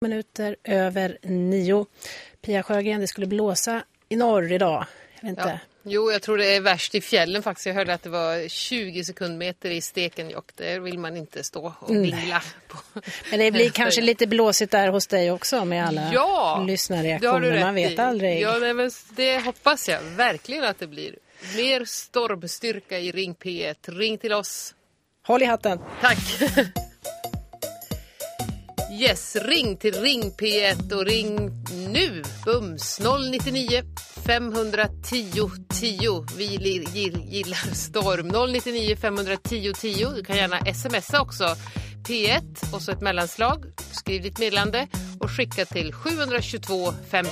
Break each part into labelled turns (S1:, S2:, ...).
S1: minuter över nio. Pia Sjögren, det skulle blåsa i norr idag. Jag inte.
S2: Ja. Jo, jag tror det är värst i fjällen faktiskt. Jag hörde att det var 20 sekundmeter i Stekenjokk. Där vill man inte stå och vingla. På.
S1: Men det blir kanske lite blåsigt där hos dig också med alla
S2: ja,
S1: lyssnarreaktioner. Man vet
S2: i.
S1: aldrig.
S2: Ja, men det hoppas jag verkligen att det blir. Mer stormstyrka i Ring P1. Ring till oss.
S1: Håll i hatten.
S2: Tack. Yes, ring till Ring P1 och ring nu. Bums 099 510 10. Vi gillar storm. 099 510 10. Du kan gärna smsa också. P1 och så ett mellanslag. Skriv ditt meddelande och skicka till 722 50.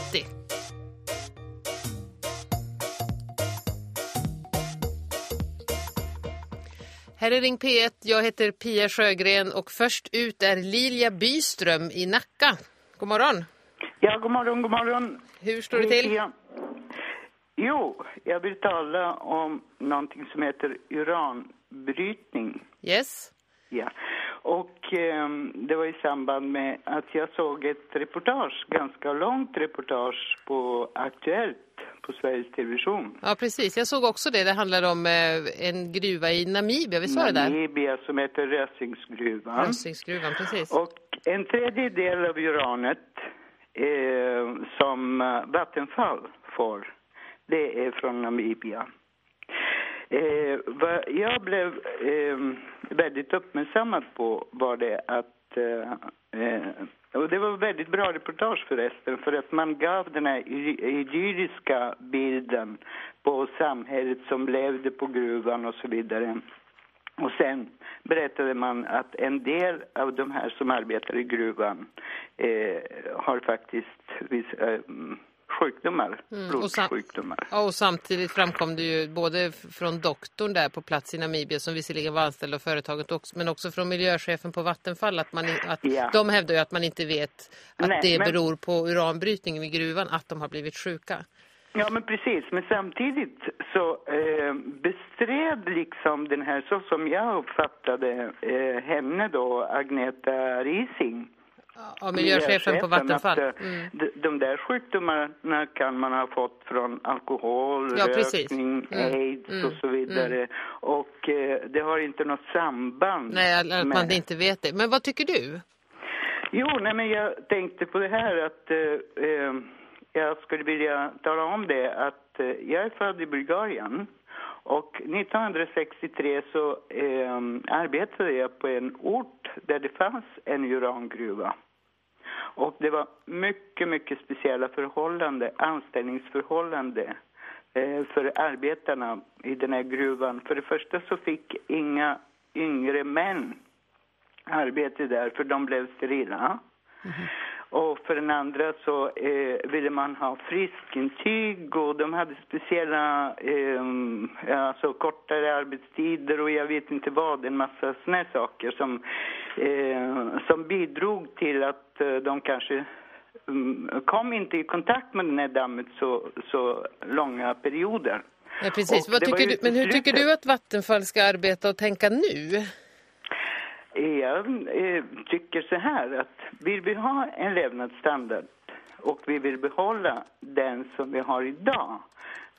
S2: Här är Ring P1. Jag heter Pia Sjögren och först ut är Lilja Byström i Nacka. God morgon.
S3: Ja, god morgon, god morgon.
S2: Hur står det till?
S3: Ja. Jo, jag vill tala om någonting som heter uranbrytning.
S2: Yes.
S3: Ja, och eh, det var i samband med att jag såg ett reportage, ganska långt reportage på Aktuellt på Sveriges Television.
S2: Ja, precis. Jag såg också det. Det handlar om eh, en gruva i Namibia. Visst var det där?
S3: Namibia som heter Rösingsgruvan.
S2: Rösingsgruvan, precis.
S3: Och en tredjedel av uranet eh, som Vattenfall får, det är från Namibia. Eh, vad jag blev eh, väldigt uppmärksammad på var det att eh, eh och det var väldigt bra reportage förresten för att man gav den här idylliska bilden på samhället som levde på gruvan och så vidare. Och sen berättade man att en del av de här som arbetar i gruvan eh, har faktiskt vis, eh, sjukdomar, mm. blodsjukdomar.
S2: Och, och samtidigt framkom det ju både från doktorn där på plats i Namibia som visserligen var anställd av företaget också, men också från miljöchefen på Vattenfall att, man, att ja. de hävdar ju att man inte vet att Nej, det men... beror på uranbrytningen i gruvan att de har blivit sjuka.
S3: Ja, men precis. Men samtidigt så eh, bestred liksom den här, så som jag uppfattade eh, henne då, Agneta Rising,
S2: Ja, miljöchefen på Vattenfall. Att,
S3: eh, mm. de, de där sjukdomarna kan man ha fått från alkohol,
S2: ja,
S3: rökning, mm. aids mm. och så vidare. Mm. Och eh, det har inte något samband.
S2: Nej, att man med... inte vet det. Men vad tycker du?
S3: Jo, nej men jag tänkte på det här att eh, eh jag skulle vilja tala om det att eh, jag är född i Bulgarien. Och 1963 så eh, arbetade jag på en ort där det fanns en urangruva. Och det var mycket, mycket speciella förhållanden, anställningsförhållanden eh, för arbetarna i den här gruvan. För det första så fick inga yngre män arbete där för de blev sterila. Mm -hmm. Och för den andra så eh, ville man ha friskintyg och de hade speciella, eh, alltså kortare arbetstider och jag vet inte vad, en massa såna saker som, eh, som bidrog till att eh, de kanske um, kom inte i kontakt med den här dammet så, så långa perioder.
S2: Ja, precis. Vad tycker du, men hur tycker du att Vattenfall ska arbeta och tänka nu?
S3: Jag eh, tycker så här att vill vi ha en levnadsstandard och vi vill behålla den som vi har idag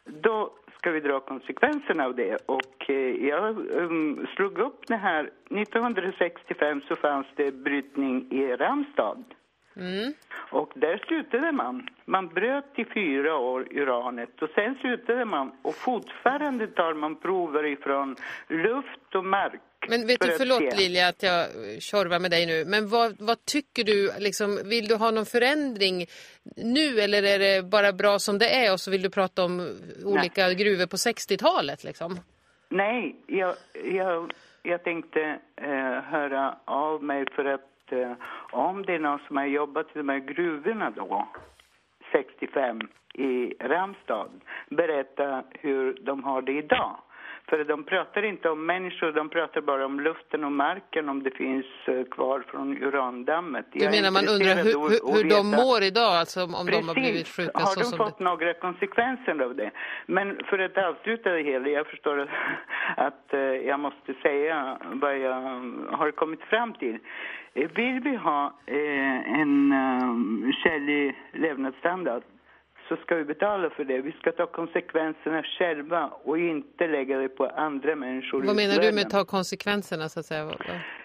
S3: då ska vi dra konsekvenserna av det. Och eh, jag um, slog upp det här. 1965 så fanns det brytning i Ramstad. Mm. Och där slutade man. Man bröt i fyra år uranet och sen slutade man. Och fortfarande tar man prover ifrån luft och mark
S2: men vet du, förlåt Lilja att jag tjorvar med dig nu. Men vad, vad tycker du? Liksom, vill du ha någon förändring nu eller är det bara bra som det är och så vill du prata om olika Nej. gruvor på 60-talet? Liksom?
S3: Nej, jag, jag, jag tänkte eh, höra av mig för att eh, om det är någon som har jobbat i de här gruvorna då, 65 i Ramstad, berätta hur de har det idag. För de pratar inte om människor, de pratar bara om luften och marken om det finns eh, kvar från urandammet.
S2: Du menar man undrar hur, hur, hur de mår idag, alltså om
S3: Precis.
S2: de har blivit sjuka?
S3: har de fått
S2: det...
S3: några konsekvenser av det? Men för att avsluta det hela, jag förstår att, att eh, jag måste säga vad jag har kommit fram till. Eh, Vill vi ha eh, en um, skälig levnadsstandard så ska vi betala för det. Vi ska ta konsekvenserna själva och inte lägga det på andra människor.
S2: Vad menar du med ta konsekvenserna så att säga?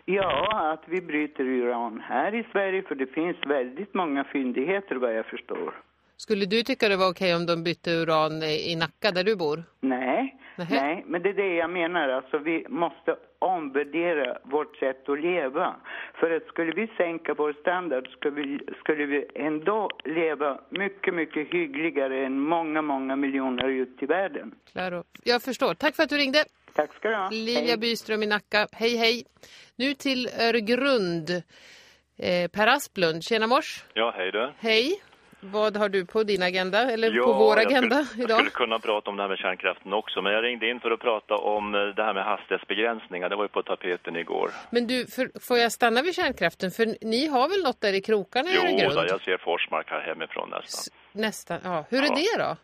S3: Ja, att vi bryter uran här i Sverige för det finns väldigt många fyndigheter vad jag förstår.
S2: Skulle du tycka det var okej om de bytte uran i Nacka där du bor?
S3: Nej, nej, men det är det jag menar. Alltså vi måste omvärdera vårt sätt att leva. För att skulle vi sänka vår standard skulle vi, skulle vi ändå leva mycket, mycket hyggligare än många, många miljoner ut i världen.
S2: Claro. Jag förstår. Tack för att du ringde.
S3: Tack ska du ha.
S2: Livia
S3: Hej.
S2: Byström i Nacka. Hej, hej. Nu till Öregrund. Eh, per Asplund. Tjena mors.
S4: Ja, hej du.
S2: Hej. Vad har du på din agenda? Eller
S4: Ja,
S2: på vår
S4: jag
S2: agenda
S4: skulle,
S2: idag?
S4: Jag skulle kunna prata om det här med kärnkraften också, men jag ringde in för att prata om eh, det här med hastighetsbegränsningar. Det var ju på tapeten igår.
S2: Men du, för, får jag stanna vid kärnkraften? För ni har väl något där i krokarna i
S4: Jo,
S2: Öregrund?
S4: då, jag ser Forsmark här hemifrån nästan.
S2: S- Nästan, ja. Hur är
S4: Ja.
S2: det då?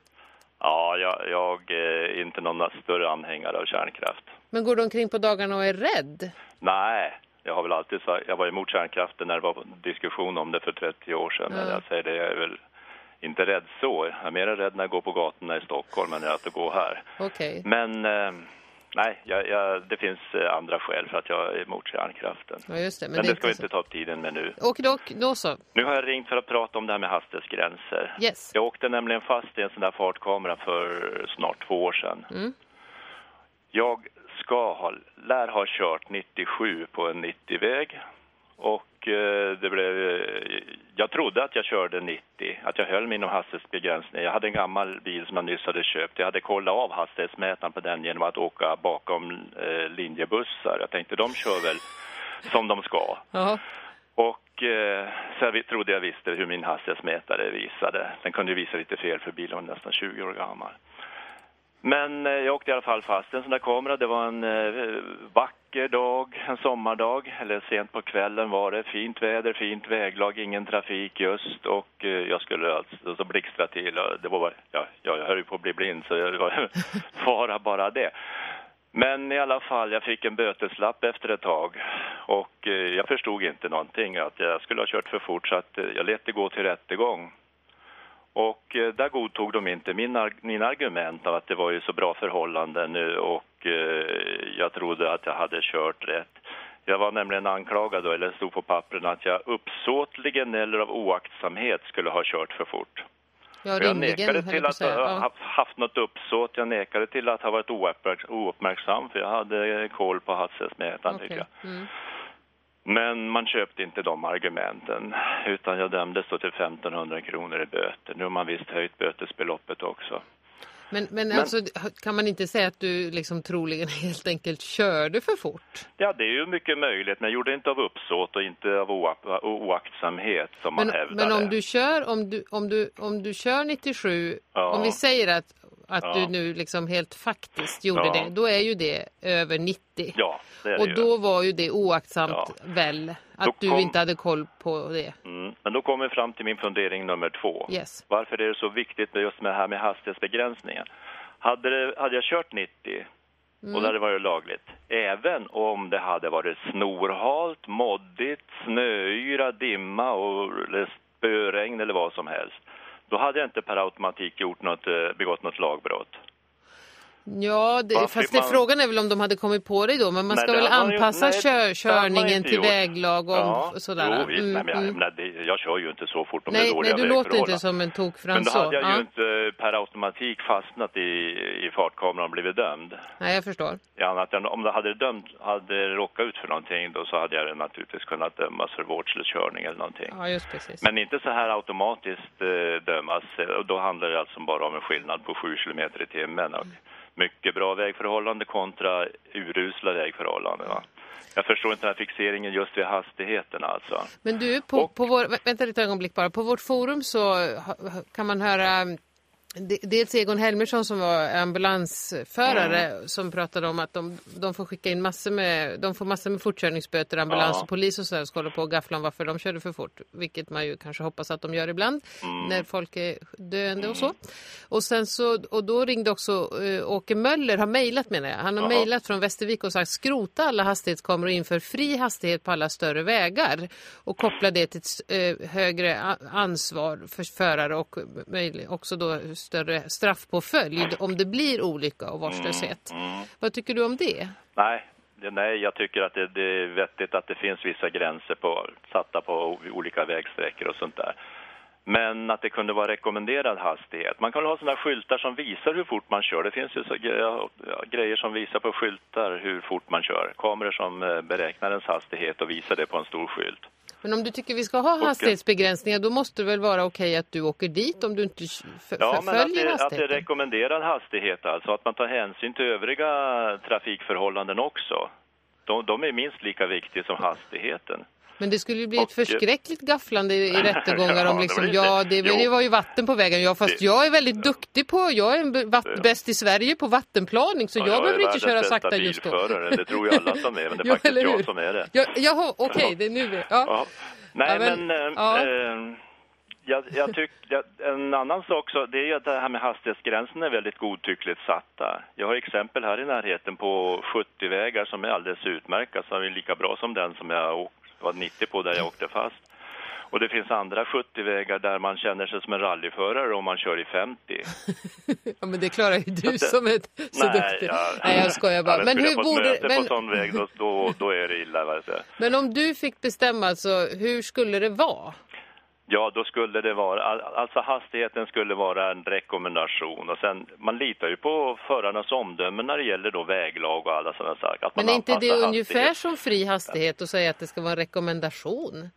S4: Ja, jag, jag är inte någon större anhängare av kärnkraft.
S2: Men går du omkring på dagarna och är rädd?
S4: Nej, jag har väl alltid sagt, jag var emot kärnkraften när det var diskussion om det för 30 år sedan. Men
S2: Ja.
S4: jag säger det, jag är väl inte rädd så. Jag är mer rädd när jag går på gatorna i Stockholm än att gå här.
S2: Okej.
S4: Men eh, nej, jag, jag, det finns eh, andra skäl för att jag är emot kärnkraften.
S2: Ja, just det. Men,
S4: Men,
S2: det
S4: det ska vi inte ta upp tiden med nu.
S2: Och dock, då så.
S4: Nu har jag ringt för att prata om det här med hastighetsgränser.
S2: Yes.
S4: Jag åkte nämligen fast i en sån där fartkamera för snart två år sedan.
S2: Mm.
S4: Jag ska ha, lär ha kört 97 på en 90-väg. Och eh, det blev, eh, jag trodde att jag körde 90, att jag höll mig inom hastighetsbegränsningen. Jag hade en gammal bil som jag nyss hade köpt. Jag hade kollat av hastighetsmätaren på den genom att åka bakom eh, linjebussar. Jag tänkte de kör väl som de ska.
S2: Ja.
S4: Och eh, så jag trodde jag visste hur min hastighetsmätare visade. Den kunde visa lite fel för bilen var nästan 20 år gammal. Men eh, jag åkte i alla fall fast en sån där kamera. Det var en eh, vacker dag, en sommardag, eller sent på kvällen var det. Fint väder, fint väglag, ingen trafik just. Och eh, jag skulle alltså så blixtra till. Det var, bara- ja, ja, jag höll ju på att bli blind så det var fara bara det. Men i alla fall, jag fick en böteslapp efter ett tag och jag förstod inte någonting att jag skulle ha kört för fort så att jag lät det gå till rättegång. Och eh, där godtog de inte min, min argument av att det var ju så bra förhållanden nu och eh, jag trodde att jag hade kört rätt. Jag var nämligen anklagad då, eller stod på pappren att jag uppsåtligen eller av oaktsamhet skulle ha kört för fort.
S2: Ja,
S4: Jag
S2: rimligen,
S4: nekade
S2: jag
S4: till
S2: på
S4: att ha haft- haft något uppsåt. Jag nekade till att ha varit ouppmärk- ouppmärksam för jag hade koll på hastighetsmätaren
S2: Okej.
S4: tycker jag.
S2: Mm.
S4: Men man köpte inte de argumenten utan jag dömdes då till 1500 kronor i böter. Nu har man visst höjt bötesbeloppet också.
S2: Men, men,
S4: Men-
S2: alltså, kan man inte säga att du liksom troligen helt enkelt körde för fort?
S4: Ja, det är ju mycket möjligt, men jag gjorde inte av uppsåt och inte av oak- oaktsamhet som man
S2: Men,
S4: hävdade.
S2: men om du kör, om du, om du, om du kör 97,
S4: Ja.
S2: om vi säger att, att
S4: Ja.
S2: du nu liksom helt faktiskt gjorde
S4: Ja.
S2: det, då är ju det över 90.
S4: Ja, det är det
S2: Och
S4: ju.
S2: då var ju det oaktsamt
S4: Ja.
S2: väl, att
S4: Då
S2: du
S4: kom-
S2: inte hade koll på det.
S4: Mm. Men då kommer vi fram till min fundering nummer två.
S2: Yes.
S4: Varför är det så viktigt med just med det här med hastighetsbegränsningen? Hade, det, hade jag kört 90
S2: Mm.
S4: och det hade varit lagligt, även om det hade varit snorhalt, moddigt, snöyra, dimma och spöregn eller vad som helst, då hade jag inte per automatik gjort något, eh, begått något lagbrott.
S2: Ja, det, fast det,
S4: man-
S2: frågan är väl om de hade kommit på det då, men man
S4: Nej,
S2: ska väl
S4: man ju-
S2: anpassa
S4: nej,
S2: kör, körningen till
S4: gjort.
S2: väglag och
S4: Ja,
S2: sådär.
S4: Jo,
S2: Mm,
S4: nej, men jag,
S2: mm.
S4: menar, det, jag kör ju inte så fort om det
S2: Nej,
S4: är dåliga
S2: nej, du låter inte som en
S4: Men
S2: tokfrans
S4: då hade jag
S2: Ja.
S4: ju inte per automatik fastnat i, i fartkameran och blivit dömd.
S2: Nej, jag förstår.
S4: Ja, än om det hade dömt, hade råkat ut för någonting då så hade jag naturligtvis kunnat dömas för vårdslös körning eller någonting.
S2: Ja, just precis.
S4: Men inte så här automatiskt eh, dömas. Och då handlar det alltså bara om en skillnad på 7 kilometer i timmen. Och mycket bra vägförhållande kontra urusla vägförhållanden. Va? Jag förstår inte den här fixeringen just vid hastigheten alltså.
S2: Men du, på,
S4: Och-
S2: på vår, vä- vänta lite ögonblick bara. På vårt forum så kan man höra Dels Egon Helmersson som var ambulansförare mm. som pratade om att de, de får skicka in massor med, de får massor med fortkörningsböter, ambulans ja. och polis och så ska hålla på och gaffla om varför de körde för fort. Vilket man ju kanske hoppas att de gör ibland mm. när folk är döende och så. Mm. Och sen så, och då ringde också uh, Åke Möller, har mejlat menar jag. Han har mejlat från Västervik och sagt skrota alla hastighetskameror och inför fri hastighet på alla större vägar. Och koppla det till ett uh, högre ansvar för förare och uh, också då större straffpåföljd om det blir olycka och vårdslöshet. Mm, mm. Vad tycker du om det?
S4: Nej, nej jag tycker att det, det, är vettigt att det finns vissa gränser på, satta på olika vägsträckor och sånt där. Men att det kunde vara rekommenderad hastighet. Man kan ha sådana skyltar som visar hur fort man kör. Det finns ju så grejer som visar på skyltar hur fort man kör. Kameror som eh, beräknar ens hastighet och visar det på en stor skylt.
S2: Men om du tycker vi ska ha hastighetsbegränsningar då måste det väl vara okej att du åker dit om du inte
S4: Ja, men att det, att det är rekommenderad hastighet alltså. Att man tar hänsyn till övriga trafikförhållanden också. De, de är minst lika viktiga som hastigheten.
S2: Men det skulle ju bli ett förskräckligt gafflande i, rättegångar om liksom, ja, det, det var ju vatten på vägen. Ja, fast jag är väldigt duktig på, jag är bäst i Sverige på vattenplaning så ja, jag, jag behöver inte köra sakta just då.
S4: Det tror ju alla som är, men det är ja, faktiskt jag som är det.
S2: Ja, jaha, okej, okay, det är nu. Ja. ja.
S4: Nej, men... men äh, jag, jag tycker, en annan sak så, det är ju att det här med hastighetsgränsen är väldigt godtyckligt satta. Jag har exempel här i närheten på 70-vägar som är alldeles utmärkta, som är lika bra som den som jag var 90 på där jag åkte fast. Och det finns andra 70-vägar där man känner sig som en rallyförare om man kör i 50.
S2: ja, men det klarar ju du som är så nej, duktig. Ja, nej, jag skojar bara.
S4: men hur borde... Men... på sån väg, då, då, då är det illa.
S2: Men om du fick bestämma, alltså, hur skulle det vara?
S4: Ja, då skulle det vara, alltså hastigheten skulle vara en rekommendation och sen, man litar ju på förarnas omdöme när det gäller då väglag och alla sådana saker.
S2: Men är inte det ungefär som fri hastighet att säga att det ska vara en rekommendation?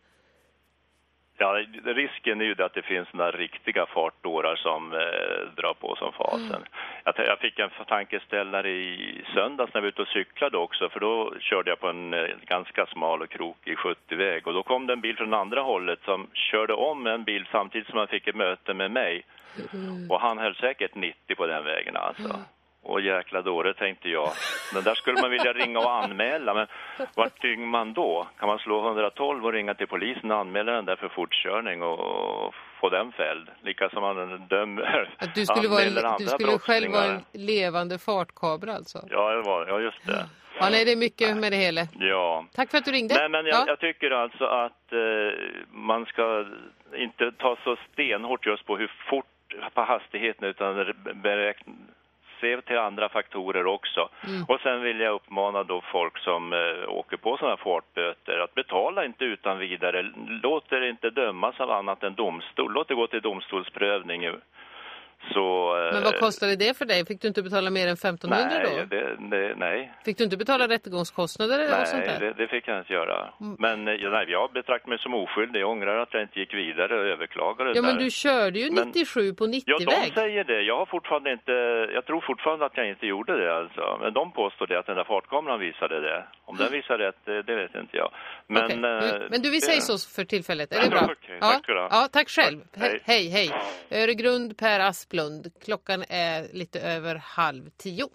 S4: Ja, risken är ju att det finns några riktiga fartdårar som eh, drar på som fasen. Mm. Jag, jag, fick en tankeställare i söndags när vi var ute och cyklade också för då körde jag på en eh, ganska smal och krokig 70-väg och då kom det en bil från andra hållet som körde om en bil samtidigt som han fick ett möte med mig. Mm. Och han höll säkert 90 på den vägen alltså. Mm. Och jäkla dåre tänkte jag. Men där skulle man vilja ringa och anmäla. Men vart ringer man då? Kan man slå 112 och ringa till polisen och anmäla den där för fortkörning och få den fälld? Lika som man dömer,
S2: Att du skulle, vara, du skulle själv vara en levande fartkabra alltså?
S4: Ja, det var, ja just det.
S2: Ja, nej, det är mycket med det hela.
S4: Ja.
S2: Tack för att du ringde.
S4: Nej, men jag, ja. jag tycker alltså att eh, man ska inte ta så stenhårt just på hur fort på hastigheten utan se till andra faktorer också. Mm. Och sen vill jag uppmana då folk som eh, åker på sådana fartböter att betala inte utan vidare. Låt er inte dömas av annat än domstol. Låt det gå till domstolsprövning så,
S2: Men vad eh, kostade det för dig? Fick du inte betala mer än 1500
S4: nej,
S2: då?
S4: Det, det, nej.
S2: Fick du inte betala rättegångskostnader
S4: nej,
S2: och sånt där?
S4: Det, det fick jag inte göra. Mm. Men eh, nej, jag betraktar mig som oskyldig. Jag ångrar att jag inte gick vidare och överklagade
S2: Ja, där. men du körde ju 97 men, på 90-väg.
S4: Ja, de säger det. Jag har fortfarande inte... Jag tror fortfarande att jag inte gjorde det alltså. Men de påstår det att den där fartkameran visade det. Om den visar rätt, det, vet inte jag. Men, okay.
S2: äh, men du, vill säga så för tillfället. Är det bra?
S4: Okay, ja. Tack,
S2: ja, tack själv. Tack. Hej, hej. Öregrund, Per Backlund. Klockan är lite över halv tio.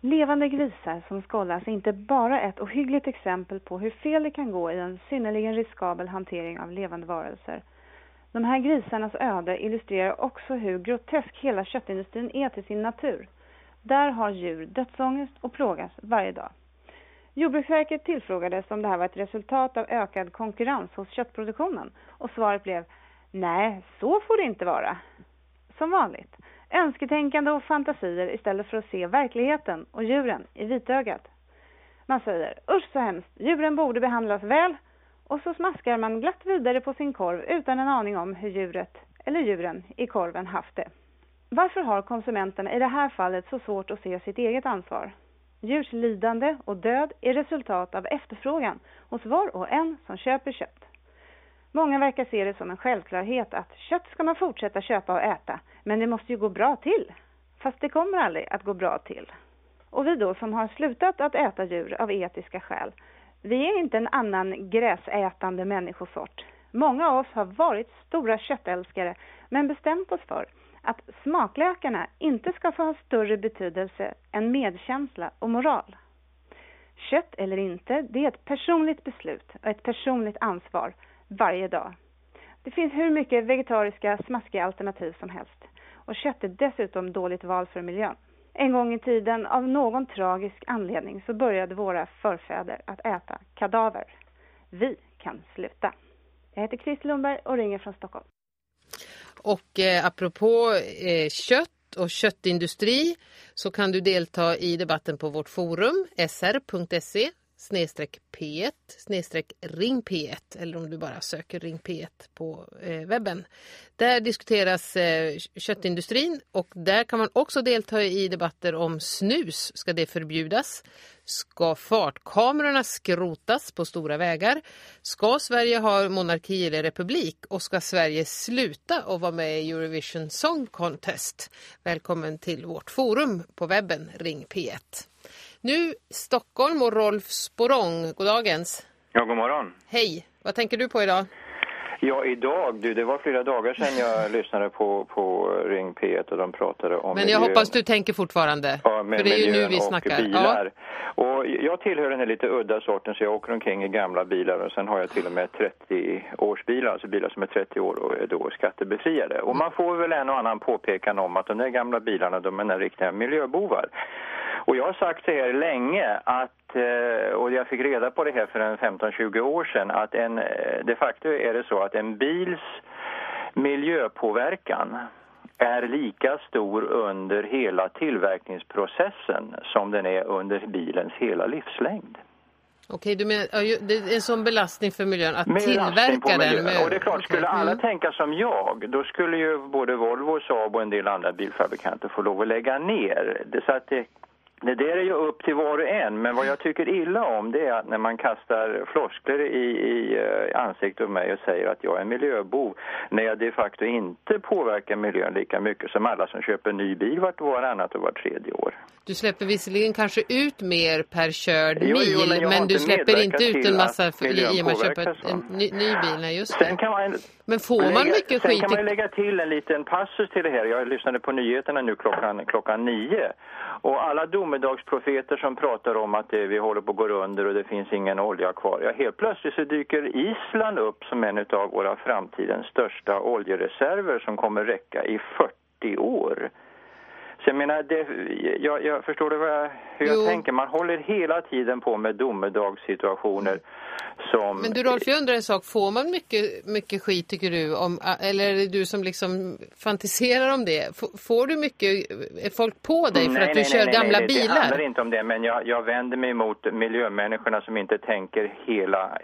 S5: Levande grisar som skållas är inte bara ett ohyggligt exempel på hur fel det kan gå i en synnerligen riskabel hantering av levande varelser. De här grisarnas öde illustrerar också hur grotesk hela köttindustrin är till sin natur. Där har djur dödsångest och plågas varje dag. Jordbruksverket tillfrågades om det här var ett resultat av ökad konkurrens hos köttproduktionen och svaret blev Nej, så får det inte vara. Som vanligt, önsketänkande och fantasier istället för att se verkligheten och djuren i vitögat. Man säger usch så hemskt, djuren borde behandlas väl och så smaskar man glatt vidare på sin korv utan en aning om hur djuret eller djuren i korven haft det. Varför har konsumenterna i det här fallet så svårt att se sitt eget ansvar? Djurs lidande och död är resultat av efterfrågan hos var och en som köper kött. Många verkar se det som en självklarhet att kött ska man fortsätta köpa och äta, men det måste ju gå bra till. Fast det kommer aldrig att gå bra till. Och vi då som har slutat att äta djur av etiska skäl, vi är inte en annan gräsätande människosort. Många av oss har varit stora köttälskare men bestämt oss för att smaklökarna inte ska få ha större betydelse än medkänsla och moral. Kött eller inte, det är ett personligt beslut och ett personligt ansvar varje dag. Det finns hur mycket vegetariska smaskiga alternativ som helst och kött är dessutom dåligt val för miljön. En gång i tiden, av någon tragisk anledning, så började våra förfäder att äta kadaver. Vi kan sluta. Jag heter Chris Lundberg och ringer från Stockholm.
S2: Och eh, apropå eh, kött och köttindustri så kan du delta i debatten på vårt forum sr.se snedstreck P1 snedstreck ring P1 eller om du bara söker ring P1 på eh, webben. Där diskuteras eh, köttindustrin och där kan man också delta i debatter om snus. Ska det förbjudas? Ska fartkamerorna skrotas på stora vägar? Ska Sverige ha monarki eller republik? Och ska Sverige sluta att vara med i Eurovision Song Contest? Välkommen till vårt forum på webben Ring P1. Nu Stockholm och Rolf Sporong, goddagens.
S6: Ja, god morgon.
S2: Hej, vad tänker du på idag?
S6: Ja, idag, du, det var flera dagar sedan jag lyssnade på, på Ring P1 och de pratade om
S2: Men jag miljön. hoppas du tänker fortfarande,
S6: ja, med
S2: för det är ju nu vi snackar.
S6: Och bilar. Ja. Och jag tillhör den här lite udda sorten så jag åker omkring i gamla bilar och sen har jag till och med 30-årsbilar, alltså bilar som är 30 år och är då skattebefriade. Och man får väl en och annan påpekan om att de där gamla bilarna, de är riktiga miljöbovar. Och jag har sagt det här länge att, eh, och jag fick reda på det här för en 15-20 år sedan, att en, eh, de facto är det så att en bils miljöpåverkan är lika stor under hela tillverkningsprocessen som den är under bilens hela livslängd.
S2: Okej, du menar det är en sån belastning för miljön att tillverka den?
S6: Med... Och det är klart, skulle alla mm. tänka som jag, då skulle ju både Volvo, Saab och en del andra bilfabrikanter få lov att lägga ner. Så att det det där är ju upp till var och en, men vad jag tycker illa om det är att när man kastar floskler i, i uh, ansiktet på mig och säger att jag är miljöbov när jag de facto inte påverkar miljön lika mycket som alla som köper ny bil vart och varannat och var tredje år.
S2: Du släpper visserligen kanske ut mer per körd jo, mil, jo, men, men du släpper inte ut en massa i och med att köpa en ny, ny bil. Nej, just det.
S6: Kan man,
S2: men får man
S6: lägga,
S2: mycket
S6: sen
S2: skit?
S6: Sen kan man lägga till en liten passus till det här. Jag lyssnade på nyheterna nu klockan, klockan nio. Och alla domedagsprofeter som pratar om att vi håller på att gå under och det finns ingen olja kvar. Ja, helt plötsligt så dyker Island upp som en av våra framtidens största oljereserver som kommer räcka i 40 år. Så jag menar, det, jag, jag förstår du vad jag, hur jag tänker. Man håller hela tiden på med domedagssituationer som...
S2: Men du Rolf, jag undrar en sak. Får man mycket, mycket skit tycker du? Om, eller är det du som liksom fantiserar om det? Får du mycket folk på dig för
S6: nej,
S2: att du
S6: nej,
S2: kör
S6: nej,
S2: gamla
S6: nej,
S2: bilar?
S6: Det handlar inte om det, men jag, jag vänder mig mot miljömänniskorna som inte tänker hela,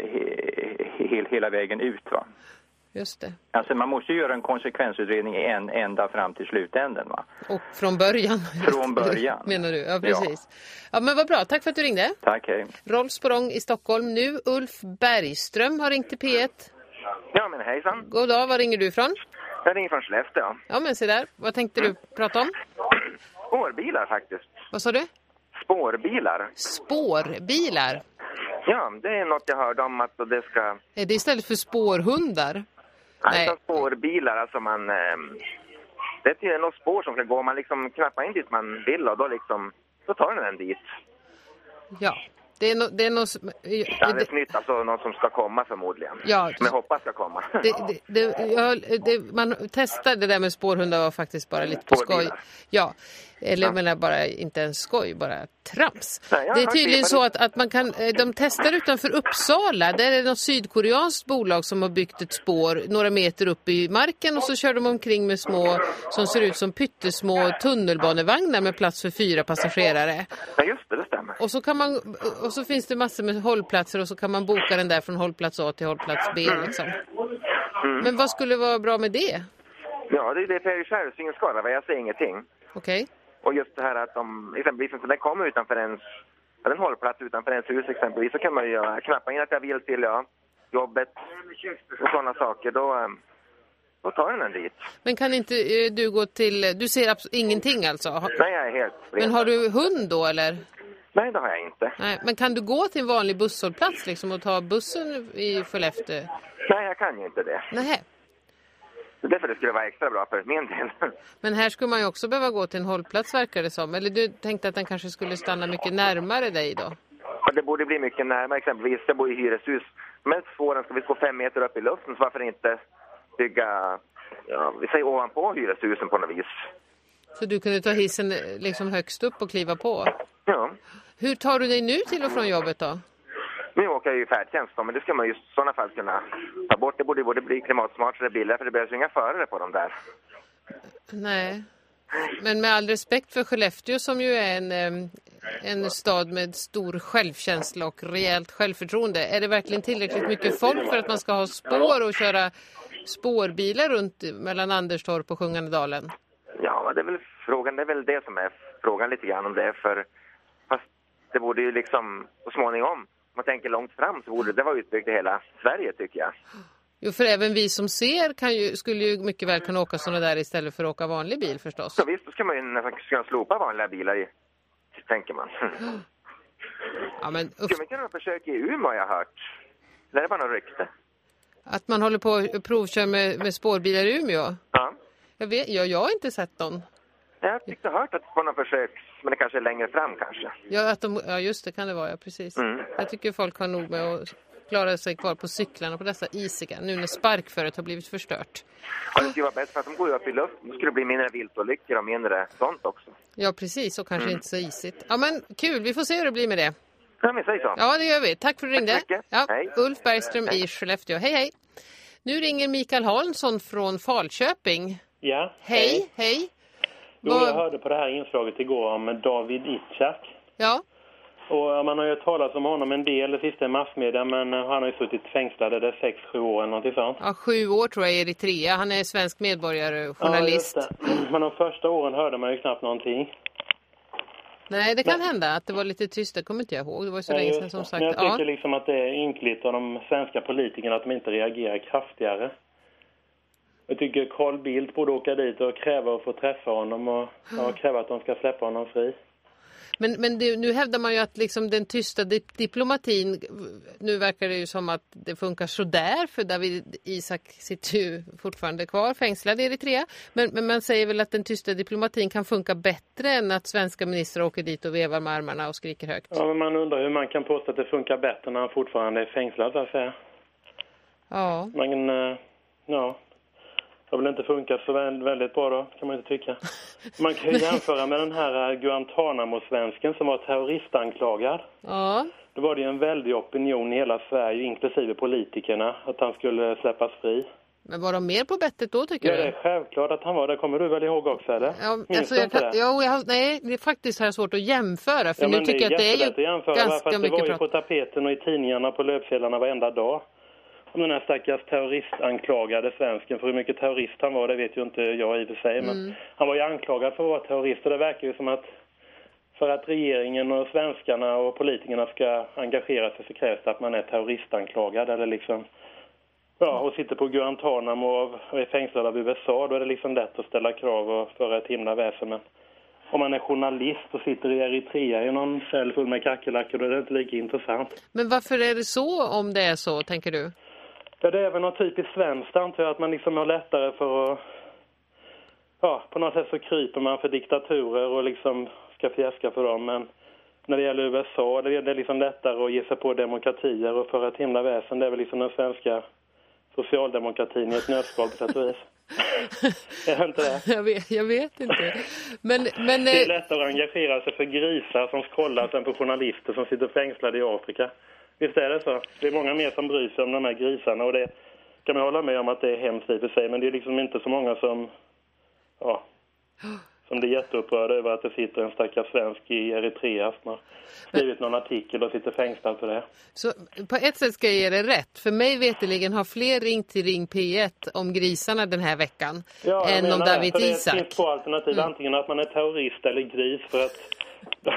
S6: he, hela vägen ut va?
S2: Just det.
S6: Alltså man måste ju göra en konsekvensutredning en ända fram till slutänden va?
S2: Och från början.
S6: Från början.
S2: Menar du? Ja, precis. Ja. ja. men vad bra. Tack för att du ringde.
S6: Tack, hej.
S2: Rolf Sporong i Stockholm. Nu Ulf Bergström har ringt till P1.
S7: Ja, men hejsan.
S2: God dag. Var ringer du ifrån?
S7: Jag ringer från Skellefteå.
S2: Ja, men se där. Vad tänkte du prata om?
S7: Spårbilar faktiskt.
S2: Vad sa du?
S7: Spårbilar.
S2: Spårbilar?
S7: Ja, det är något jag hörde om att det ska...
S2: Är det istället för spårhundar?
S7: Alltså spårbilar, alltså man... Eh, det är något spår som ska gå, man liksom knappar in dit man vill och då liksom, då tar den en dit.
S2: Ja, det är, no, det är något...
S7: Ja, det är nytt, alltså något som ska komma förmodligen.
S2: Ja.
S7: Som jag hoppas ska komma.
S2: Det, det, det, ja, det, man testade det där med spårhundar var faktiskt bara lite på skoj. Ja, eller jag menar bara inte en skoj, bara trams.
S7: Nej,
S2: det är tydligen så att, att man kan, eh, de testar utanför Uppsala. Där är det något sydkoreanskt bolag som har byggt ett spår några meter upp i marken och så kör de omkring med små, som ser ut som pyttesmå tunnelbanevagnar med plats för fyra passagerare.
S7: Ja, just det, det stämmer.
S2: Och så, kan man, och så finns det massor med hållplatser och så kan man boka den där från hållplats A till hållplats B.
S7: Mm.
S2: Liksom. Mm. Men vad skulle vara bra med det?
S7: Ja, det är det är själv synskadad, jag ser ingenting.
S2: Okej. Okay.
S7: Och just det här att de, exempelvis om den kommer utanför ens, en hållplats utanför ens hus exempelvis, så kan man ju knappa in att jag vill till ja, jobbet och sådana saker. Då, ehm, då tar den en dit.
S2: Men kan inte eh, du gå till, du ser ingenting alltså?
S7: Nej, jag är helt
S2: blind. Men har du hund då eller?
S7: Nej, det har jag inte.
S2: Nej, men kan du gå till en vanlig busshållplats liksom och ta bussen i Skellefteå?
S7: Nej, jag kan ju inte det.
S2: Nej.
S7: Det är därför det skulle vara extra bra för min del.
S2: Men här skulle man ju också behöva gå till en hållplats verkar det som. Eller du tänkte att den kanske skulle stanna mycket närmare dig då?
S7: Och det borde bli mycket närmare. Exempelvis, jag bor i hyreshus. Men spåren ska vi gå fem meter upp i luften, så varför inte bygga, ja, vi säger ovanpå hyreshusen på något vis.
S2: Så du kunde ta hissen eh, liksom högst upp och kliva på?
S7: Ja.
S2: Hur tar du dig nu till och från jobbet då?
S7: Nu åker jag ju färdtjänst då, men det ska man ju i sådana fall kunna ta bort. Det borde både bli klimatsmartare billigare, för det behövs ju inga förare på de där.
S2: Nej. Men med all respekt för Skellefteå som ju är en, en stad med stor självkänsla och rejält självförtroende. Är det verkligen tillräckligt mycket folk för att man ska ha spår och köra spårbilar runt mellan Anderstorp och Sjunganedalen?
S7: Ja, det är väl frågan, det är väl det som är frågan lite grann om det för... Fast det borde ju liksom så småningom, om man tänker långt fram så borde det vara utbyggt i hela Sverige tycker jag.
S2: Jo, för även vi som ser kan ju, skulle ju mycket väl kunna åka sådana där istället för att åka vanlig bil förstås.
S7: Så visst, då ska man ju nästan kunna slopa vanliga bilar i, tänker man.
S2: Ja, men
S7: Skulle man kunna ha försök i Umeå har jag hört? Eller är det bara något rykte?
S2: att man håller på och provkör med, med spårbilar i Umeå.
S7: Ja.
S2: Jag, vet, ja, jag har inte sett någon.
S7: Jag tyckte jag hört att på någon försök, men det kanske är längre fram kanske.
S2: Ja, att de, ja just det kan det vara, ja, precis.
S7: Mm.
S2: Jag tycker folk har nog med att klara sig kvar på cyklarna på dessa isiga, nu när sparkföret har blivit förstört.
S7: Ja, det skulle vara bättre för att de går upp i luften. Då skulle det bli mindre viltolyckor och mindre sånt också.
S2: Ja, precis, och kanske
S7: Mm.
S2: inte så isigt. Ja, men kul, vi får se hur det blir med det.
S7: Ja, men säg så.
S2: Ja, det gör vi. Tack för att du ringde. Ja,
S7: Hej.
S2: Ulf Bergström i Skellefteå. Hej, hej. Nu ringer Mikael Hansson från Falköping.
S8: Ja,
S2: Hej, hej.
S8: Jo, jag hörde på det här inslaget igår om David Itzhak.
S2: Ja,
S8: Och ja, man har ju talas om honom en del det sista i massmedia, men eh, han har ju suttit fängslad sex, sju år eller någonting sånt.
S2: ja, sju år tror jag i Eritrea. Han är svensk medborgare,
S8: Ja,
S2: journalist.
S8: det. Men de första åren hörde man ju knappt någonting.
S2: Nej, det kan hända att det var lite tyst. Det kommer inte jag ihåg. Det var så
S8: Ja,
S2: länge sedan som sagt.
S8: Men jag tycker
S2: Ja.
S8: liksom att det är ynkligt av de svenska politikerna att de inte reagerar kraftigare. Jag tycker Carl Bildt borde åka dit och kräva att få träffa honom och ja, kräva att de ska släppa honom fri.
S2: Men, men det, nu hävdar man ju att liksom den tysta di- diplomatin, nu verkar det ju som att det funkar sådär för David Isak sitter ju fortfarande kvar fängslad i Eritrea. Men, men man säger väl att den tysta diplomatin kan funka bättre än att svenska ministrar åker dit och vevar med armarna och skriker högt.
S8: Ja, men man undrar hur man kan påstå att det funkar bättre när han fortfarande är fängslad, så säga.
S2: Ja,
S8: Men, eh, ja. Det har väl inte funkat så vä- väldigt bra då, kan man inte tycka. Man kan ju jämföra med den här eh, Guantanamo-svensken som var terroristanklagad.
S2: ja.
S8: Då var det ju en väldig opinion i hela Sverige, inklusive politikerna, att han skulle släppas fri.
S2: Men var de mer på bettet då tycker
S8: Ja, det
S2: du?
S8: är självklart att han var det. Kommer du väl ihåg också, eller?
S2: Ja,
S8: Minns
S2: alltså jag
S8: det?
S2: ja, jag, nej, det är faktiskt jag svårt att jämföra för
S8: Ja,
S2: nu tycker jag att det är ju
S8: att jämföra, för
S2: ganska
S8: att det
S2: mycket
S8: var ju på tapeten och i tidningarna på löpsedlarna varenda dag. Om den här stackars terroristanklagade svensken, för hur mycket terrorist han var det vet ju inte jag i och för sig. Men
S2: Mm.
S8: han var ju anklagad för att vara terrorist och det verkar ju som att för att regeringen och svenskarna och politikerna ska engagera sig så krävs det att man är terroristanklagad eller liksom Ja, och sitter på Guantanamo och är fängslad av USA, då är det liksom lätt att ställa krav och föra ett himla väsen. Men om man är journalist och sitter i Eritrea i någon cell full med kackerlackor, då är det inte lika intressant.
S2: Men varför är det så om det är så, tänker du?
S8: Ja, det är väl något typiskt svenskt antar jag, att man liksom har lättare för att... Ja, på något sätt så kryper man för diktaturer och liksom ska fjäska för dem. Men när det gäller USA, det är det liksom lättare att ge sig på demokratier och föra ett himla väsen. Det är väl liksom den svenska socialdemokratin i ett nötskal på sätt och vis. är det inte det?
S2: Jag vet, jag vet inte. Men, men
S8: Det är
S2: eh,
S8: lättare att engagera sig för grisar som skollar än på journalister som sitter fängslade i Afrika. Visst är det så? Det är många mer som bryr sig om de här grisarna och det kan man hålla med om att det är hemskt i för sig men det är liksom inte så många som ja, som blir jätteupprörda över att det sitter en stackars svensk i Eritrea som har skrivit någon artikel och sitter fängslad för det.
S2: så, på ett sätt ska jag ge det rätt. För mig veteligen har fler ringt till Ring P1 om grisarna den här veckan
S8: jag
S2: än om David
S8: det,
S2: Isak.
S8: Det finns två alternativ, antingen att man är terrorist eller gris för att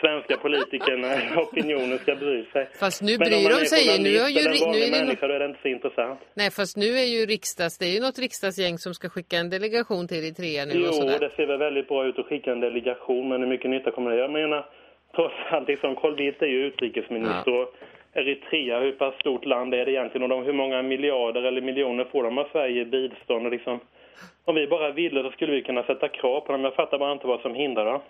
S8: svenska politikerna, opinionen ska bry sig.
S2: Fast nu bryr de sig. Nu har ju, nu är det,
S8: människa, då är det inte så intressant.
S2: nej, fast nu är ju riksdags, det är ju något riksdagsgäng som ska skicka en delegation till Eritrea nu och
S8: Jo,
S2: sådär.
S8: det ser väl väldigt bra ut att skicka en delegation, men hur mycket nytta kommer det göra? Jag menar, trots allt, liksom, Carl Bildt är ju utrikesminister och Eritrea, hur pass stort land är det egentligen och de, hur många miljarder eller miljoner får de av Sverige i bistånd och liksom, om vi bara ville så skulle vi kunna sätta krav på dem. Jag fattar bara inte vad som hindrar dem.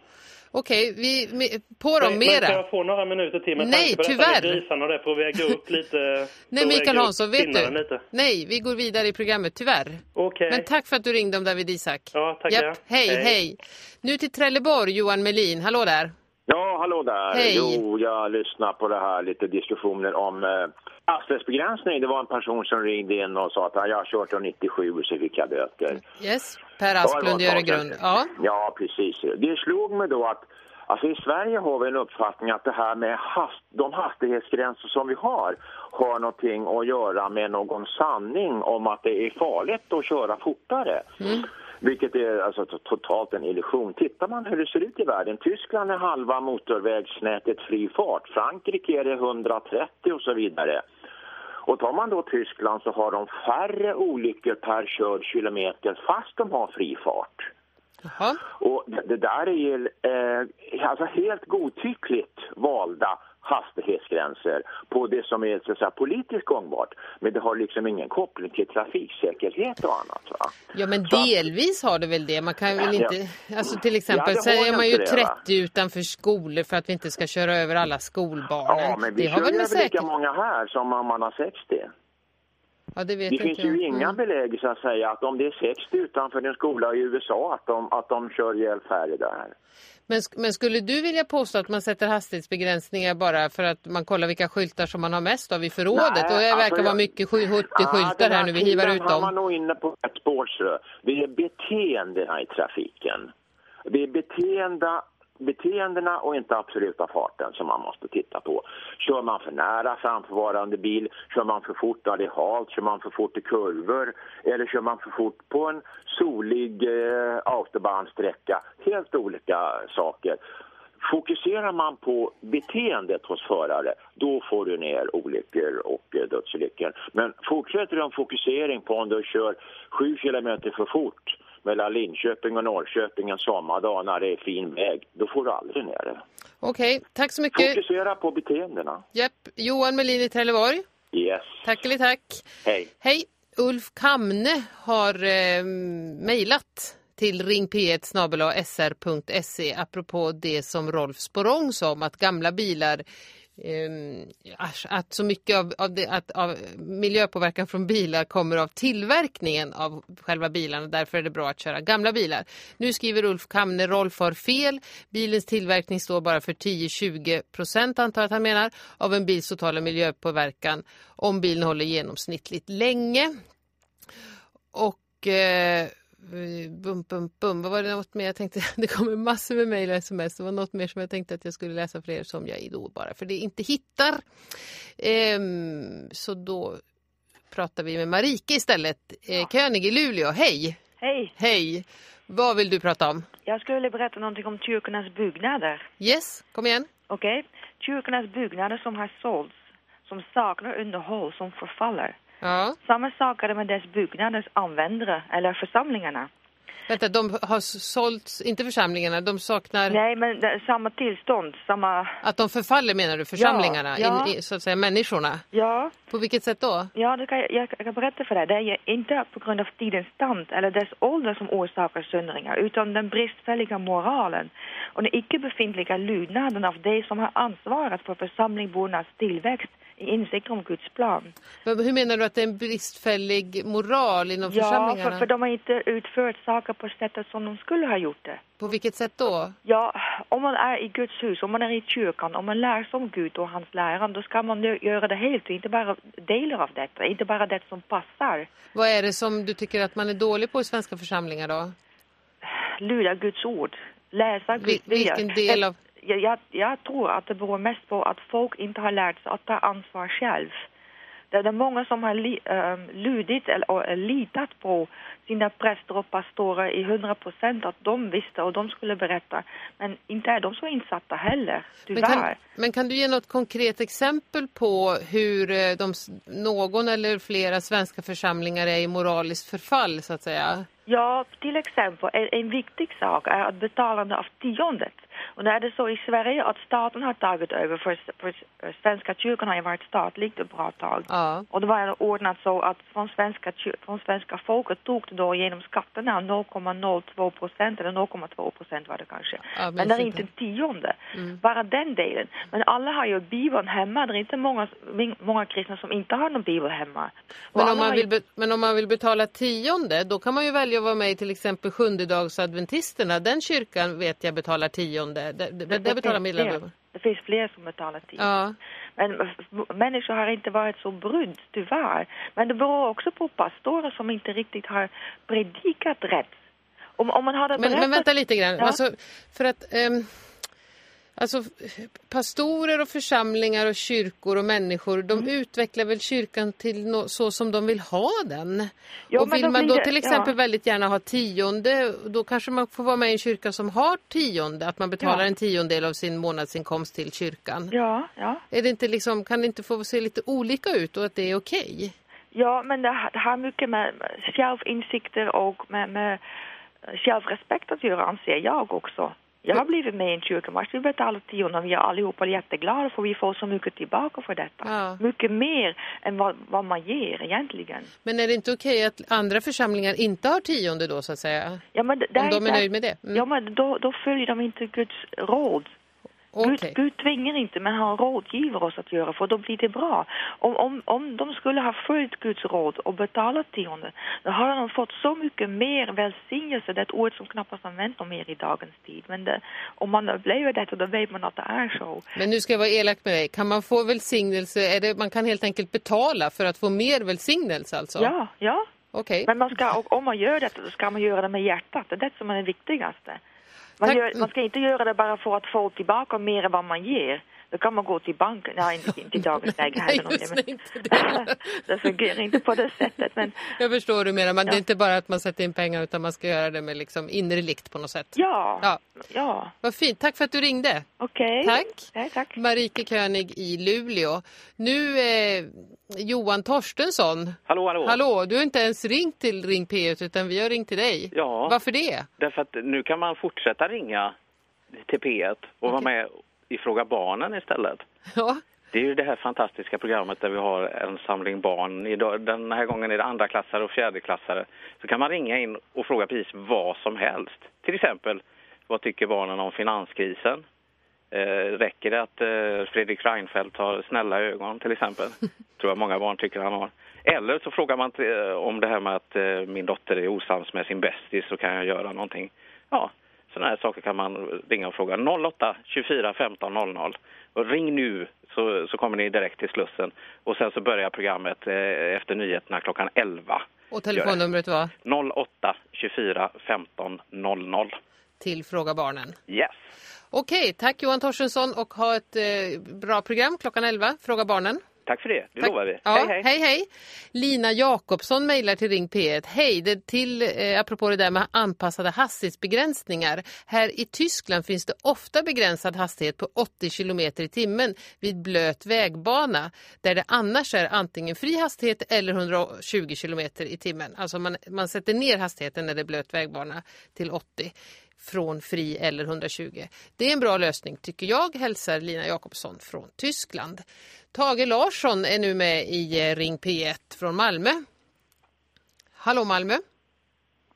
S2: Okej, vi, med- på dem
S8: Men- Men kan
S2: mera.
S8: jag få några minuter till med
S2: Nej,
S8: på
S2: tyvärr.
S8: med grisarna för att väga upp lite?
S2: Nej, Mikael Hansson, vet du?
S8: Lite.
S2: Nej, vi går vidare i programmet, tyvärr.
S8: Okej.
S2: Men tack för att du ringde om David Isak.
S8: Ja, tackar.
S2: Japp, Hej, hej,
S8: Hej.
S2: Nu till Trelleborg, Johan Melin. Hallå där.
S9: Ja, hallå där.
S2: Hej.
S9: Jo, jag lyssnar på det här lite diskussioner om eh, hastighetsbegränsning. Det var en person som ringde in och sa att "Ja, jag har kört om 97 och så fick jag böter.
S2: Yes, Per Asplund gör en grund. Ja.
S9: Ja, precis. Det slog mig då att alltså i Sverige har vi en uppfattning att det här med hast, de hastighetsgränser som vi har har någonting att göra med någon sanning om att det är farligt att köra fortare. Vilket är alltså to- totalt en illusion. Tittar man hur det ser ut i världen, Tyskland är halva motorvägsnätet fri fart, Frankrike är det 130 och så vidare. Och tar man då Tyskland så har de färre olyckor per körd kilometer fast de har fri fart.
S2: Jaha.
S9: Och det, det där är ju eh, alltså helt godtyckligt valda hastighetsgränser på det som är så att säga, politiskt gångbart. Men det har liksom ingen koppling till trafiksäkerhet och annat. Va?
S2: Ja, men
S9: Så att-
S2: delvis har det väl det. Man kan väl inte... Alltså till exempel
S9: Ja,
S2: säger man ju
S9: inte det, va?
S2: 30 utanför skolor för att vi inte ska köra över alla skolbarnen.
S9: Ja, men vi
S2: det
S9: kör
S2: har väl
S9: lika
S2: säkert...
S9: många här som om man har 60.
S2: Ja, det
S9: Det finns ju inga
S2: Mm.
S9: belägg så att säga att om det är 60 utanför en skola i USA att de, att de kör ihjäl färre där.
S2: Men, men skulle du vilja påstå att man sätter hastighetsbegränsningar bara för att man kollar vilka skyltar som man har mest av i förrådet?
S9: Nej,
S2: och det
S9: alltså
S2: verkar
S9: jag-
S2: vara mycket sky- 70
S9: Ja,
S2: här nu, vi hivar ut
S9: har
S2: dem.
S9: man nog inne på ett spår. Det är beteendena i trafiken. Det är beteenda, beteendena och inte absoluta farten som man måste titta på. Kör man för nära framförvarande bil, kör man för fort när det är halt, kör man för fort i kurvor eller kör man för fort på en solig eh, autobahnsträcka. Helt olika saker. Fokuserar man på beteendet hos förare, då får du ner olyckor och eh, dödsolyckor. Men fortsätter du en fokusering på om du kör 7 kilometer för fort mellan Linköping och Norrköping en sommardag när det är fin väg, då får du aldrig ner det.
S2: Okej, tack så mycket.
S9: Fokusera på beteendena.
S2: Japp. Johan Melin i Trelleborg.
S9: Yes.
S2: Tack eller tack.
S9: Hej.
S2: Hej. Ulf Kamne har eh, mejlat till ringp1 sr.se apropå det som Rolf Sporrong sa om att gamla bilar Ehm, att så mycket av, av, det, att, av miljöpåverkan från bilar kommer av tillverkningen av själva bilarna. Därför är det bra att köra gamla bilar. Nu skriver Ulf Kamne, Rolf har fel. Bilens tillverkning står bara för 10-20 procent antar att han menar av en bils totala miljöpåverkan om bilen håller genomsnittligt länge. Och eh, bum, bum, bum. Vad var det något mer jag tänkte? Det kommer massor med mejl och sms. Det var något mer som jag tänkte att jag skulle läsa för er som jag då bara för det inte hittar. Ehm, så då pratar vi med Marike istället. Eh, König i Luleå. Hej!
S10: Hej,
S2: Hej! Vad vill du prata om?
S10: jag skulle vilja berätta någonting om kyrkornas byggnader.
S2: Yes, kom igen.
S10: Okej? Kyrkornas byggnader som har sålts, som saknar underhåll, som förfaller.
S2: Ja.
S10: Samma sak är det med dess byggnaders användare, eller församlingarna.
S2: Vänta, de har sålts, inte församlingarna, de saknar...
S10: Nej, men det samma tillstånd, samma...
S2: Att de förfaller menar du, församlingarna,
S10: ja.
S2: In, i, så att säga människorna?
S10: Ja,
S2: På vilket sätt då?
S10: ja det kan jag, jag kan berätta för dig. Det är inte på grund av tidens stand eller dess ålder som orsakar söndringar, utan den bristfälliga moralen och den icke befintliga lydnaden av de som har ansvarat för församlingbornas tillväxt insikt om Guds plan.
S2: Men Hur menar du att det är en bristfällig moral inom
S10: Ja,
S2: församlingarna?
S10: för, för de har inte utfört saker på sättet som de skulle ha gjort det.
S2: På vilket sätt då?
S10: Ja, om man är i Guds hus, om man är i kyrkan, om man lär sig om Gud och hans läran, då ska man göra det helt och inte bara delar av detta, inte bara det som passar.
S2: Vad är det som du tycker att man är dålig på i svenska församlingar då?
S10: Lyda Guds ord, läsa Guds
S2: Vil- vilken del av...
S10: Jag, jag, tror att det beror mest på att folk inte har lärt sig att ta ansvar själv. Det är många som har li, um, lydit eller, eh, litat på sina präster och pastorer i hundra procent att de visste och de skulle berätta. Men inte är de så insatta heller,
S2: Men
S10: tyvärr.
S2: kan, men kan du ge något konkret exempel på hur eh, de, någon eller flera svenska församlingar är i moraliskt förfall så att säga?
S10: Ja, till exempel en, en viktig sak är att betalande av tiondet. Och nu är det så i Sverige att staten har tagit över för, för Svenska kyrkan har ju varit statligt ett bra tag.
S2: Ja.
S10: Och det var ordnat så att från svenska, från svenska folket tog det då genom skatterna 0,02 procent eller 0,2 procent var det kanske.
S2: Ja, men
S10: det är inte en tionde.
S2: Mm.
S10: Bara den delen. Men alla har ju bibeln hemma. Det är inte många, många kristna som inte har någon bibel hemma. Och
S2: Men om, man
S10: ju-
S2: vill be- men om man vill betala tionde, då kan man ju välja att vara med i till exempel sjundedagsadventisterna. Den kyrkan vet jag betalar tionde. Det, det, det, betalar
S10: fler. Det finns fler som betalar tid.
S2: Ja.
S10: Men människor har inte varit så brydd, tyvärr. Men det beror också på pastorer som inte riktigt har predikat rätt. Om, om man hade
S2: Men,
S10: berättat...
S2: men vänta lite grann.
S10: Ja.
S2: Alltså, för att... ehm, Alltså pastorer och församlingar och kyrkor och människor, de
S10: Mm.
S2: utvecklar väl kyrkan till no, så som de vill ha den.
S10: Jo,
S2: och vill man
S10: blir
S2: då
S10: det-
S2: till exempel
S10: ja.
S2: väldigt gärna ha tionde, då kanske man får vara med i en kyrka som har tionde, att man betalar
S10: Ja.
S2: en tiondel av sin månadsinkomst till kyrkan.
S10: Ja, ja.
S2: Är det inte liksom, kan det inte få se lite olika ut och att det är okej?
S10: Ja, men det har mycket med självinsikter och med, med självrespekt att göra, anser jag också. Jag har blivit med i en kyrka vars vi betalar tionde och vi är allihopa jätteglada för vi får så mycket tillbaka för detta.
S2: Ja.
S10: Mycket mer än vad, vad man ger egentligen.
S2: Men är det inte okej att andra församlingar inte har tionde då så att säga?
S10: Ja, men det, det
S2: Om de är
S10: där-
S2: nöjda med det? Mm.
S10: Ja, men då, då följer de inte Guds råd.
S2: Okej.
S10: Gud, Gud tvingar inte, men han rådgiver oss att göra, för då blir det bra. Om, om, om de skulle ha följt Guds råd och betalat tionde, då hade de fått så mycket mer välsignelse. Det är ett ord som knappast används mer i dagens tid. Men det, om man upplever detta, då vet man att det är så.
S2: Men nu ska jag vara elak med dig. Kan man få välsignelse? Är det, man kan helt enkelt betala för att få mer välsignelse alltså?
S10: Ja, ja.
S2: Okej.
S10: Men man ska, om man gör detta, då ska man göra det med hjärtat. Det är det som är det viktigaste. Man, gör, man ska inte göra det bara för att få tillbaka mer än vad man ger. Då kan man gå till banken. Nej, inte, inte i dagens läge
S2: Nej,
S10: heller.
S2: just
S10: men-
S2: inte det.
S10: det fungerar inte på det sättet. Men
S2: Jag förstår hur du menar. Men det är
S10: Ja.
S2: inte bara att man sätter in pengar utan man ska göra det med liksom innerligt på något sätt.
S10: ja,
S2: Ja.
S10: ja,
S2: Vad fint. Tack för att du ringde.
S10: okej.
S2: Tack.
S10: Nej, tack.
S2: Marike König i Luleå. Nu eh, Johan Torstensson.
S11: Hallå, hallå.
S2: Hallå, du har inte ens ringt till Ring P1 utan vi har ringt till dig.
S11: Ja,
S2: Varför det?
S11: därför att nu kan man fortsätta ringa till P1 och vara med i Fråga Barnen istället.
S2: Ja.
S11: Det är ju det här fantastiska programmet där vi har en samling barn. Idag, den här gången är det andra klassare och fjärdeklassare. Så kan man ringa in och fråga precis vad som helst. Till exempel, vad tycker barnen om finanskrisen? Eh, räcker det att eh, Fredrik Reinfeldt har snälla ögon till exempel? tror jag många barn tycker han har. Eller så frågar man till, eh, om det här med att eh, min dotter är osams med sin bästis så kan jag göra någonting. Ja, sådana här saker kan man ringa och fråga. 08 24 15 00. Och ring nu så, så kommer ni direkt till Slussen. Och sen så börjar programmet eh, efter nyheterna klockan 11.
S2: Och telefonnumret var
S11: 08 24 15 00.
S2: till Fråga Barnen.
S11: Yes.
S2: Okej, tack Johan Torstensson och ha ett eh, bra program klockan 11. Fråga Barnen.
S11: Tack för det, det
S2: Tack.
S11: lovar vi.
S2: Ja,
S11: hej, hej.
S2: hej, hej. Lina Jakobsson mejlar till Ring P1. Hej, det till, eh, apropå det där med anpassade hastighetsbegränsningar. Här i Tyskland finns det ofta begränsad hastighet på 80 km i timmen vid blöt vägbana. Där det annars är antingen fri hastighet eller 120 km i timmen. Alltså man, man sätter ner hastigheten när det är blöt vägbana till 80 från fri eller 120. Det är en bra lösning tycker jag, hälsar Lina Jakobsson från Tyskland. Tage Larsson är nu med i eh, Ring P1 från Malmö. Hallå Malmö.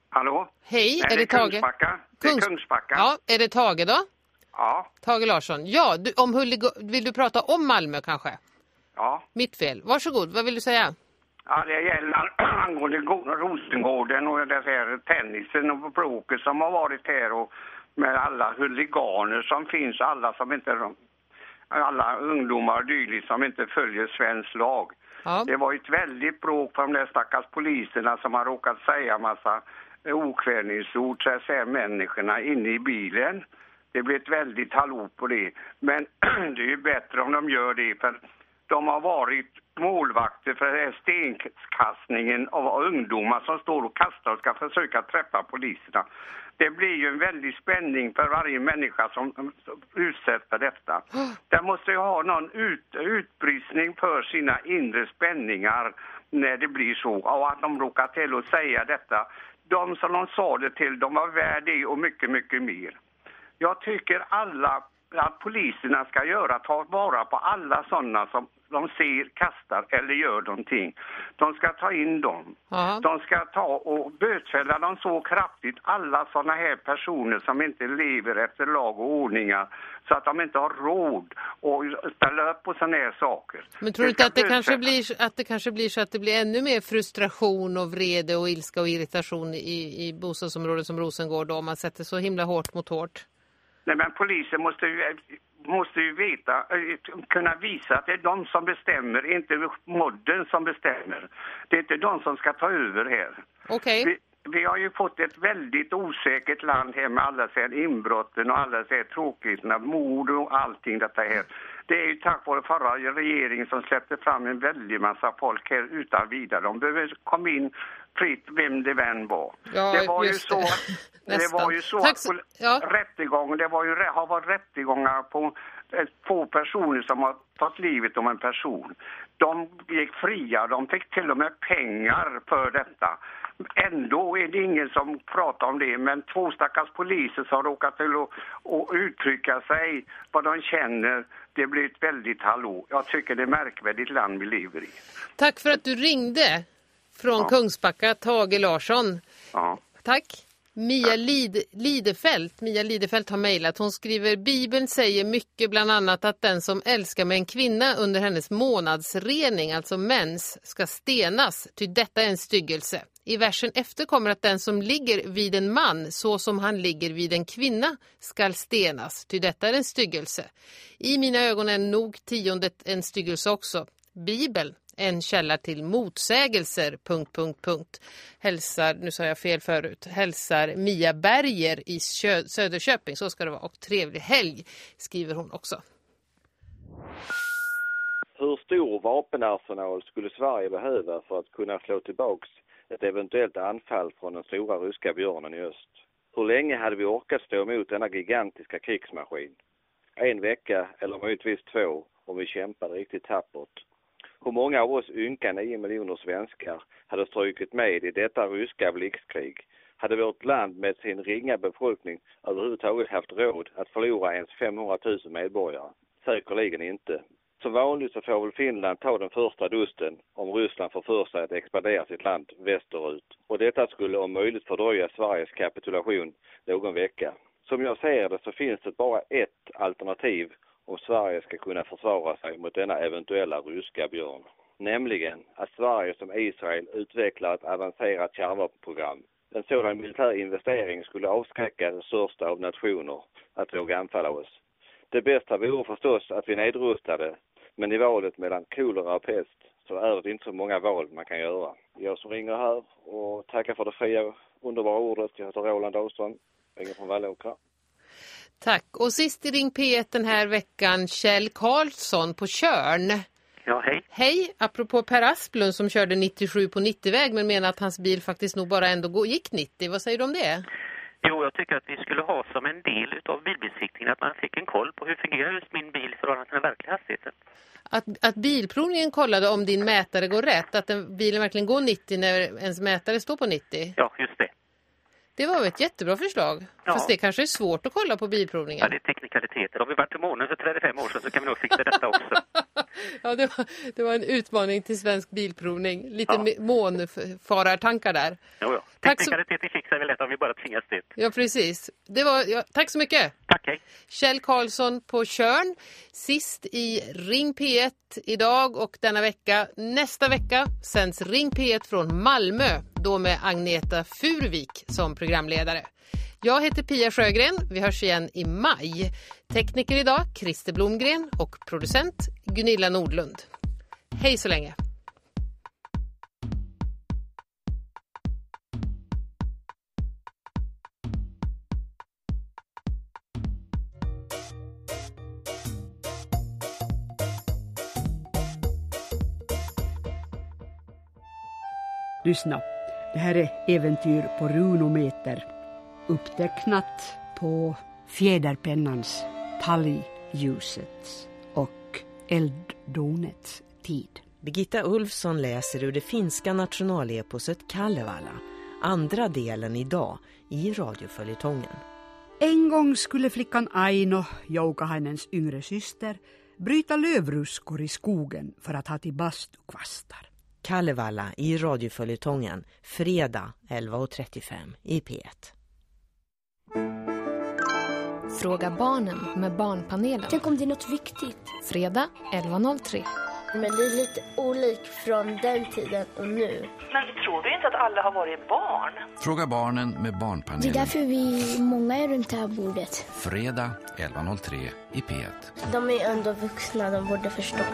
S12: Hallå?
S2: Hej,
S12: Nej,
S2: är det Tage?
S12: Kungsbacka. Det är
S2: Kungs-
S12: Kungsbacka.
S2: Ja, är det Tage då?
S12: Ja.
S2: Tage Larsson. Ja, du, om Hullig- vill du prata om Malmö kanske?
S12: Ja.
S2: Mitt fel. Varsågod, vad vill du säga?
S12: Ja, det gäller angående Rosengården och det här tennisen och bråket som har varit här och med alla huliganer som finns, alla som inte alla ungdomar och dylikt som inte följer svensk lag.
S2: Ja.
S12: Det var ett väldigt bråk för de där stackars poliserna som har råkat säga massa okvädningsord de här människorna inne i bilen. Det blev ett väldigt hallå på det. Men det är ju bättre om de gör det för de har varit målvakter för stenkastningen av ungdomar som står och kastar och ska försöka träffa poliserna. Det blir ju en väldig spänning för varje människa som utsätts för detta. De måste ju ha någon ut, utbristning för sina inre spänningar när det blir så. Och att de råkar till att säga detta. De som de sa det till, de var värda det och mycket, mycket mer. Jag tycker alla att poliserna ska göra, ta vara på alla sådana som de ser kastar eller gör någonting. De ska ta in dem.
S2: Ja.
S12: De ska ta och bötfälla dem så kraftigt, alla sådana här personer som inte lever efter lag och ordningar så att de inte har råd att ställa upp på sådana här saker.
S2: Men tror du inte att det, kanske blir, att det kanske blir så att det blir ännu mer frustration och vrede och ilska och irritation i, i bostadsområden som Rosengård då, om man sätter så himla hårt mot hårt?
S12: Nej, men polisen måste ju, måste ju veta, eh, kunna visa att det är de som bestämmer, inte modden som bestämmer. Det är inte de som ska ta över här.
S2: Okej.
S12: Vi, vi har ju fått ett väldigt osäkert land här med alla så inbrotten och alla så här tråkigheterna, mord och allting detta här. Det är ju tack vare förra regeringen som släppte fram en väldig massa folk här utan vidare. De behöver komma in fritt vem det vän var.
S2: Ja,
S12: det var ju så
S2: det.
S12: att, det var ju så
S2: Tack
S12: att
S2: ja.
S12: rättegång, det var ju, har varit rättegångar på två personer som har tagit livet om en person. De gick fria, de fick till och med pengar för detta. Ändå är det ingen som pratar om det, men två stackars poliser som råkat till att, att uttrycka sig, vad de känner, det blir ett väldigt hallå. Jag tycker det är märkvärdigt land vi lever i.
S2: Tack för att du ringde från Kungsbacka, Tage Larsson.
S12: Ja.
S2: Tack. Mia Lid Lidefelt, Mia Lidefelt har mejlat. Hon skriver Bibeln säger mycket, bland annat att den som älskar med en kvinna under hennes månadsrening, alltså mens, ska stenas, ty detta är en styggelse. I versen efter kommer att den som ligger vid en man så som han ligger vid en kvinna skall stenas, ty detta är en styggelse. I mina ögon är nog tiondet en styggelse också. Bibeln, en källa till motsägelser... Punkt, punkt, punkt. Hälsar, nu sa jag fel förut, hälsar Mia Berger i Kö- Söderköping. Så ska det vara. Och trevlig helg, skriver hon också.
S13: Hur stor vapenarsenal skulle Sverige behöva för att kunna slå tillbaks ett eventuellt anfall från den stora ryska björnen i öst? Hur länge hade vi orkat stå emot denna gigantiska krigsmaskin? En vecka eller möjligtvis två om vi kämpade riktigt tappert. Hur många av oss ynka nio miljoner svenskar hade strykit med i detta ryska blixtkrig? Hade vårt land med sin ringa befolkning överhuvudtaget haft råd att förlora ens 500 000 medborgare? Säkerligen inte. Som vanligt så får väl Finland ta den första dusten om Ryssland får för sig att expandera sitt land västerut. Och detta skulle om möjligt fördröja Sveriges kapitulation någon vecka. Som jag ser det så finns det bara ett alternativ om Sverige ska kunna försvara sig mot denna eventuella ryska björn. Nämligen att Sverige som Israel utvecklar ett avancerat kärnvapenprogram. En sådan militär investering skulle avskräcka den största av nationer att våga anfalla oss. Det bästa vore förstås att vi nedrustade, men i valet mellan kolera och pest så är det inte så många val man kan göra. Jag som ringer här och tackar för det fria, underbara ordet. Jag heter Roland Dahlström, ringer från Vallåkra.
S2: Tack. Och sist i Ring P1 den här veckan, Kjell Karlsson på Körn.
S14: Ja, hej.
S2: Hej, apropå Per Asplund som körde 97 på 90-väg men menar att hans bil faktiskt nog bara ändå gick 90. Vad säger du om det?
S14: Jo, jag tycker att vi skulle ha som en del av bilbesiktningen att man fick en koll på hur fungerar just min bil förhållande till den verkliga hastigheten.
S2: Att, att bilprovningen kollade om din mätare går rätt, att den, bilen verkligen går 90 när ens mätare står på 90.
S14: Ja, just det.
S2: Det var ett jättebra förslag.
S14: Ja.
S2: Fast det kanske är svårt att kolla på bilprovningen.
S14: Ja, det är teknikaliteter. Om vi varit till månen för 35 år sedan så kan vi nog fixa detta också.
S2: Ja, det var, det var en utmaning till Svensk Bilprovning. Lite
S14: ja.
S2: månfarartankar där.
S14: Jo, ja.
S2: Så-
S14: Teknikaliteter fixar vi lätt om vi bara tvingas dit.
S2: Ja, precis. Det var, ja, tack så mycket.
S14: Tack, hej.
S2: Kjell Karlsson på Körn. Sist i Ring P1 idag och denna vecka. Nästa vecka sänds Ring P1 från Malmö. Då med Agneta Furvik som programledare. Jag heter Pia Sjögren. Vi hörs igen i maj. Tekniker idag Christer Blomgren och producent Gunilla Nordlund. Hej så länge.
S15: Lyssna. Det här är Äventyr på runometer. Upptecknat på fjäderpennans, talgljusets och elddonets tid.
S16: Birgitta Ulfsson läser ur det finska nationaleposet Kalevala, andra delen idag i radioföljetongen.
S15: En gång skulle flickan Aino, Joukahainens yngre syster, bryta lövruskor i skogen för att ha till bastukvastar.
S16: Kalevala i radioföljetongen fredag 11.35 i P1.
S17: Fråga barnen med Barnpanelen.
S18: Tänk om det är något viktigt.
S17: Fredag 11.03.
S18: Men det är lite olikt från den tiden och nu.
S19: Men tror du inte att alla har varit barn?
S20: Fråga barnen med
S18: Det är
S20: Barnpanelen.
S18: därför vi många är runt det här bordet.
S20: Fredag 11.03 i P1.
S18: De är ändå vuxna, de borde förstå.